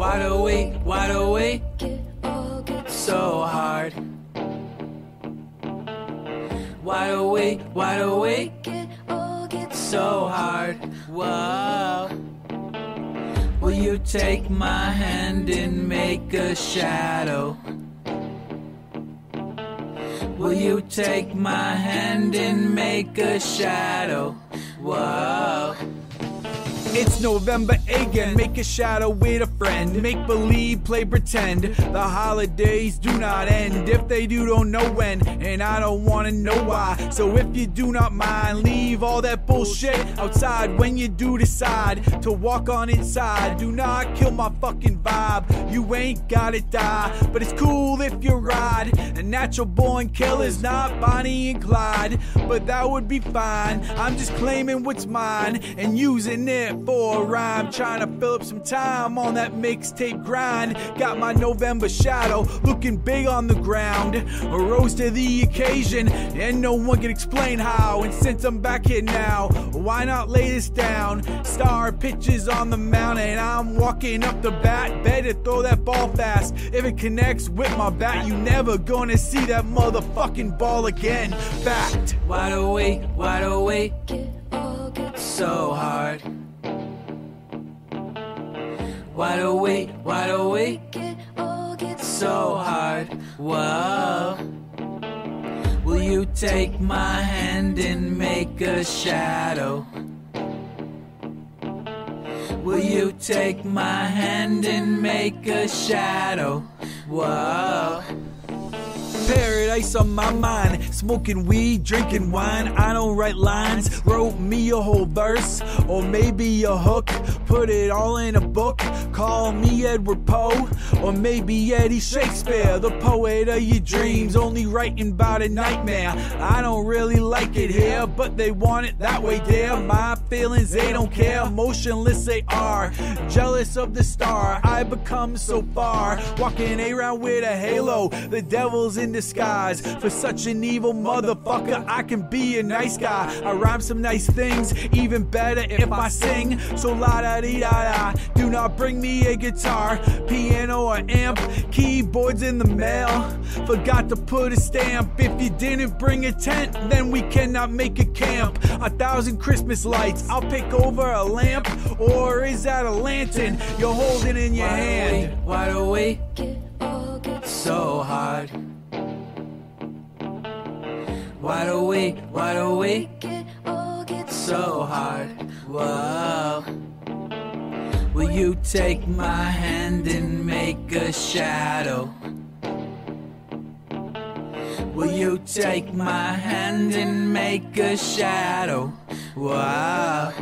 Wide awake, wide awake, so hard. Wide awake, wide awake, so hard. Whoa. Will you take my hand and make a shadow? Will you take my hand and make a shadow? Whoa. It's November again. Make a shadow with a friend. Make believe, play pretend. The holidays do not end. If they do, don't know when. And I don't wanna know why. So if you do not mind, leave all that bullshit outside when you do decide to walk on inside. Do not kill my fucking vibe. You ain't gotta die. But it's cool if you ride. A natural born killer's not Bonnie and Clyde. But that would be fine. I'm just claiming what's mine and using it for a rhyme. Trying to fill up some time on that mixtape grind. Got my November shadow looking big on the ground. Rose to the occasion, and no one can explain how. And since I'm back here now, why not lay this down? Star pitches on the mound, and I'm walking up the bat. Better throw that ball fast. If it connects with my bat, you never gonna see that motherfucking ball again. Fact. Wide awake, wide awake, so hard. Wide awake, wide awake, so hard. Whoa. Will you take my hand and make a shadow? Will you take my hand and make a shadow? Whoa. Paradise on my mind, smoking weed, drinking wine. I don't write lines, wrote me a whole verse, or maybe a hook. Put it all in a book. Call me Edward Poe, or maybe Eddie Shakespeare, the poet of your dreams. Only writing about a nightmare. I don't really like it here, but they want it that way there. My feelings, they don't care. Motionless they are, jealous of the star. I become so far, walking around with a halo. The devil's in disguise. For such an evil motherfucker, I can be a nice guy. I rhyme some nice things, even better if I sing. So la da dee da da. Do not bring me a guitar, piano, or amp. Keyboards in the mail. Forgot to put a stamp. If you didn't bring a tent, then we cannot make a camp. A thousand Christmas lights, I'll pick over a lamp. Or is that a lantern you're holding in your Wide hand? awake, wide awake, so hard. Wide awake, wide awake, so hard. Whoa. Will you take my hand and make a shadow? Will you take my hand and make a shadow? Wow.